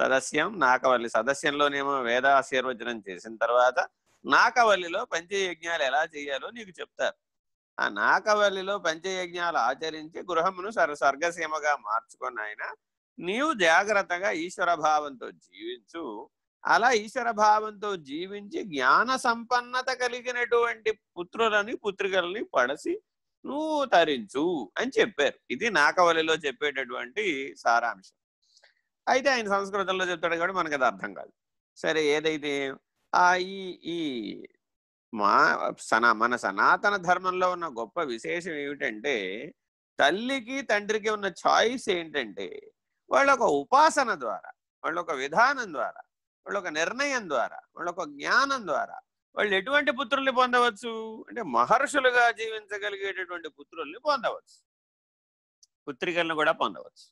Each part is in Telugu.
సదస్యం నాకవల్లి. సదస్యంలోనేమో వేదాశీర్వచనం చేసిన తర్వాత నాకవల్లిలో పంచయజ్ఞాలు ఎలా చేయాలో నీకు చెప్తారు. ఆ నాకవల్లిలో పంచయజ్ఞాలు ఆచరించి గృహమును సర్ స్వర్గసీమగా మార్చుకొని ఆయన నీవు జాగ్రత్తగా ఈశ్వర భావంతో జీవించు. అలా ఈశ్వర భావంతో జీవించి జ్ఞాన సంపన్నత కలిగినటువంటి పుత్రులని పుత్రికల్ని పడసి నువ్వు తరించు అని చెప్పారు. ఇది నాకవలిలో చెప్పేటటువంటి సారాంశం. అయితే ఆయన సంస్కృతంలో చెప్తాడు కాబట్టి మనకు అది అర్థం కాదు. సరే ఏదైతే ఆ ఈ ఈ మా సనా మన సనాతన ధర్మంలో ఉన్న గొప్ప విశేషం ఏమిటంటే తల్లికి తండ్రికి ఉన్న చాయిస్ ఏంటంటే వాళ్ళ ఒక ఉపాసన ద్వారా వాళ్ళ ఒక విధానం ద్వారా వాళ్ళ ఒక నిర్ణయం ద్వారా వాళ్ళ ఒక జ్ఞానం ద్వారా వాళ్ళు ఎటువంటి పుత్రుల్ని పొందవచ్చు? అంటే మహర్షులుగా జీవించగలిగేటటువంటి పుత్రుల్ని పొందవచ్చు. పుత్రికలను కూడా పొందవచ్చు.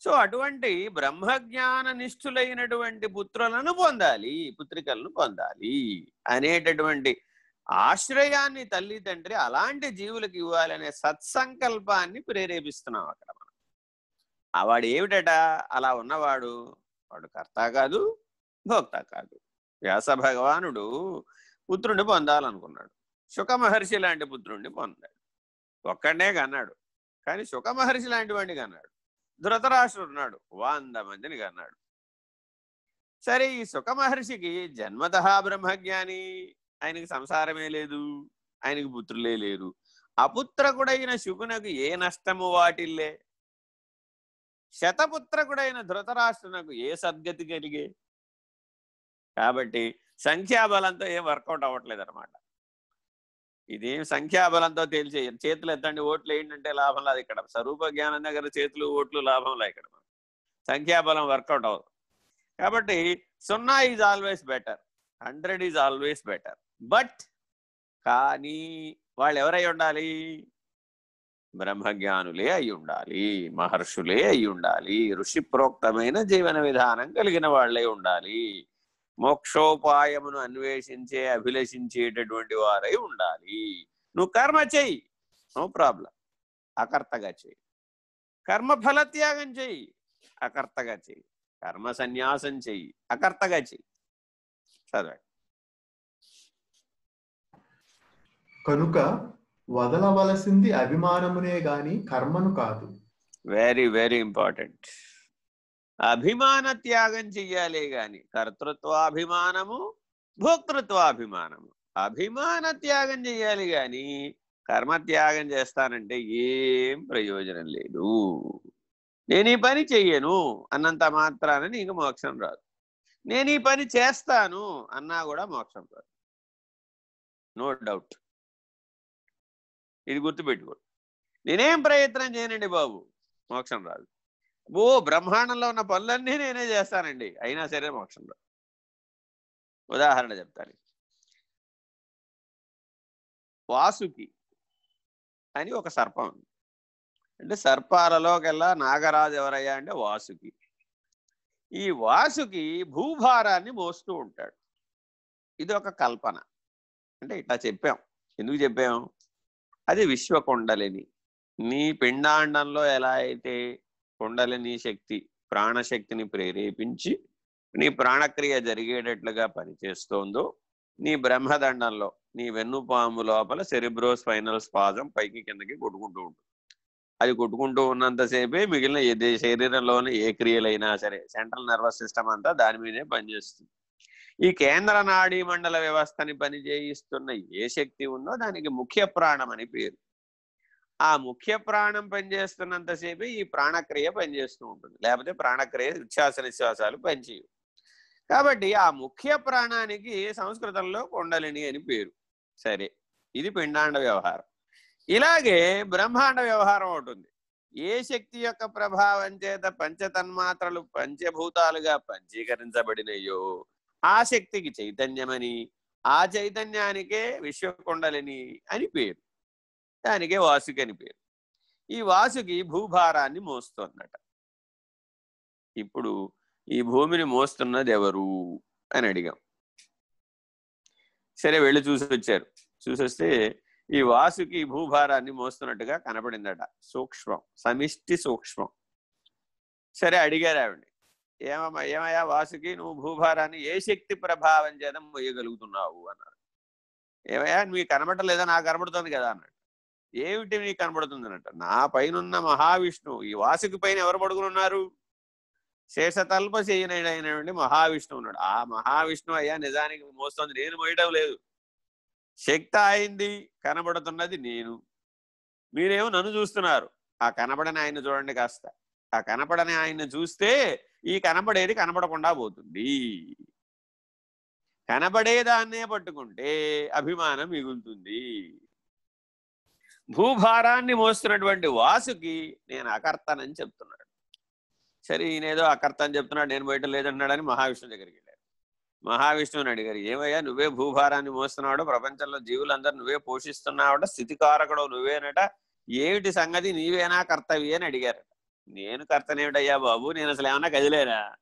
సో అటువంటి బ్రహ్మజ్ఞాన నిష్ఠులైనటువంటి పుత్రులను పొందాలి పుత్రికలను పొందాలి అనేటటువంటి ఆశ్రయాన్ని తల్లి తండ్రి అలాంటి జీవులకు ఇవ్వాలనే సత్సంకల్పాన్ని ప్రేరేపిస్తున్నాం అక్కడ మనం. ఆ వాడు ఏమిటట? అలా ఉన్నవాడు వాడు కర్త కాదు భోక్త కాదు. వ్యాస భగవానుడు పుత్రుణ్ణి పొందాలనుకున్నాడు. శుక మహర్షి లాంటి పుత్రుణ్ణి పొందాడు. ఒక్కడే కన్నాడు. కానీ శుక మహర్షి లాంటి వాడిని కన్నాడు. ధృతరాష్ట్రుడు ఉన్నాడు వంద మందిని కన్నాడు. సరే ఈ సుఖ మహర్షికి జన్మత బ్రహ్మజ్ఞాని. ఆయనకి సంసారమే లేదు. ఆయనకి పుత్రులే లేరు. అపుత్రకుడైన శుకునకు ఏ నష్టము వాటిల్లే? శతపుత్రకుడైన ధృతరాష్ట్రునకు ఏ సద్గతి కలిగే? కాబట్టి సంఖ్యాబలంతో ఏం వర్కౌట్ అవ్వట్లేదు అనమాట ఇదేం సంఖ్యాబలంతో తేల్చే చేతులు ఎత్తండి ఓట్లు ఏంటంటే లాభం లేదు ఇక్కడ. స్వరూప జ్ఞానం దగ్గర చేతులు ఓట్లు లాభం లేదు ఇక్కడ సంఖ్యాబలం వర్కౌట్ అవ్వదు. కాబట్టి సున్నా is always better. Hundred is always better. But కానీ వాళ్ళు ఎవరై ఉండాలి? బ్రహ్మజ్ఞానులే అయి ఉండాలి మహర్షులే అయి ఉండాలి ఋషి ప్రోక్తమైన జీవన విధానం కలిగిన వాళ్ళే ఉండాలి. మోక్షోపాయమును అన్వేషించే అభిలషించేటటువంటి వారై ఉండాలి. నువ్వు కర్మ చెయ్యి. No problem. అకర్తగా చెయ్యి. కర్మ ఫలత్యాగం చెయ్యి. అకర్తగా చెయ్యి. కర్మ సన్యాసం చెయ్యి. అకర్తగా చెయ్యి. చదవండి. కనుక వదలవలసింది అభిమానమునే గాని కర్మను కాదు. వెరీ వెరీ ఇంపార్టెంట్ అభిమాన త్యాగం చెయ్యాలి గాని కర్తృత్వాభిమానము భోక్తృత్వాభిమానము. అభిమాన త్యాగం చెయ్యాలి గాని కర్మ త్యాగం చేస్తానంటే ఏం ప్రయోజనం లేదు. నేను ఈ పని చెయ్యను అన్నంత మాత్రాన నీకు మోక్షం రాదు. నేను ఈ పని చేస్తాను అన్నా కూడా మోక్షం రాదు. No doubt. ఇది గుర్తుపెట్టుకో. నేనేం ప్రయత్నం చేయనండి బాబు? మోక్షం రాదు. ఓ బ్రహ్మాండంలో ఉన్న పనులన్నీ నేనే చేస్తానండి. అయినా సరే మోక్షంలో. ఉదాహరణ చెప్తాను. వాసుకి అని ఒక సర్పం ఉంది. అంటే సర్పాలలోకెల్లా నాగరాజు ఎవరయ్యా అంటే వాసుకి. ఈ వాసుకి భూభారాన్ని మోస్తూ ఉంటాడు. ఇది ఒక కల్పన. అంటే ఇట్లా చెప్పాం. ఎందుకు చెప్పాం? అది విశ్వకొండలిని. నీ పిండాండంలో ఎలా అయితే కుండలిని శక్తి ప్రాణశక్తిని ప్రేరేపించి నీ ప్రాణక్రియ జరిగేటట్లుగా పనిచేస్తోందో నీ బ్రహ్మదండంలో నీ వెన్నుపాము లోపల సెరిబ్రో స్పైనల్ స్పాజం పైకి కిందకి కొట్టుకుంటూ ఉంటుంది అది కొట్టుకుంటూ ఉన్నంతసేపే మిగిలిన ఏ శరీరంలోని ఏ క్రియలైనా సరే సెంట్రల్ నర్వస్ సిస్టమ్ అంతా దాని మీదే పనిచేస్తుంది. ఈ కేంద్ర నాడీ మండల వ్యవస్థని పనిచేయిస్తున్న ఏ శక్తి ఉందో దానికి ముఖ్య ప్రాణం అని పేరు. ఆ ముఖ్య ప్రాణం పనిచేస్తున్నంతసేపే ఈ ప్రాణక్రియ పనిచేస్తూ ఉంటుంది. లేకపోతే ప్రాణక్రియ ఉచ్ఛ్వాస నిశ్వాసాలు పనిచేయవు. కాబట్టి ఆ ముఖ్య ప్రాణానికి సంస్కృతంలో కొండలిని అని పేరు. సరే ఇది పిండాండ వ్యవహారం. ఇలాగే బ్రహ్మాండ వ్యవహారం ఉంటుంది ఏ శక్తి యొక్క ప్రభావం చేత పంచతన్మాత్రలు పంచభూతాలుగా పంచీకరించబడినయో ఆ శక్తికి చైతన్యమని ఆ చైతన్యానికే విశ్వకుండలిని అని పేరు. దానికే వాసుకి అని పేరు. ఈ వాసుకి భూభారాన్ని మోస్తుందట. ఇప్పుడు ఈ భూమిని మోస్తున్నది ఎవరు అని అడిగాం. సరే వెళ్ళి చూసి వచ్చారు. చూసొస్తే ఈ వాసుకి భూభారాన్ని మోస్తున్నట్టుగా కనపడిందట. సూక్ష్మం సమిష్టి సూక్ష్మం. సరే అడిగారు ఆవిడ. ఏమమ్మా ఏమయ్యా వాసుకి నువ్వు భూభారాన్ని ఏ శక్తి ప్రభావం చేత మొయ్యగలుగుతున్నావు అన్నారు. ఏమయ్యా మీకు కనబడలేదా? నాకు కనబడుతుంది కదా అన్నాడు. ఏమిటి నీకు కనబడుతుంది నా పైనున్న మహావిష్ణువు ఈ వాసుకి పైన ఎవరు పడుకుని ఉన్నారు చేయనైడు అయినటువంటి మహావిష్ణువు ఉన్నాడు. ఆ మహావిష్ణువు అయ్యా నిజానికి మోస్తోంది. నేను మోయడం లేదు. శక్తి అయింది కనబడుతున్నది నేను. మీరేమో నన్ను చూస్తున్నారు. ఆ కనబడని ఆయన చూడండి కాస్త. ఆ కనపడని ఆయన్ని చూస్తే ఈ కనబడేది కనబడకుండా పోతుంది. కనబడేదాన్నే పట్టుకుంటే అభిమానం మిగులుతుంది. భూభారాన్ని మోస్తున్నటువంటి వాసుకి నేను అకర్తనని చెప్తున్నాడు. సరే ఈయనేదో అకర్త అని చెప్తున్నాడు నేను బయట లేదంటున్నాడని మహావిష్ణువు దగ్గరికి వెళ్ళాడు. మహావిష్ణువుని అడిగారు ఏమయ్యా నువ్వే భూభారాన్ని మోస్తున్నాడు ప్రపంచంలో జీవులందరూ నువ్వే పోషిస్తున్నావట స్థితికారకుడు నువ్వేనట ఏమిటి సంగతి? నీవేనా కర్తవి అని అడిగారట. నేను కర్తనేమిటయ్యా బాబు? నేను అసలు ఏమన్నా కదిలేనా?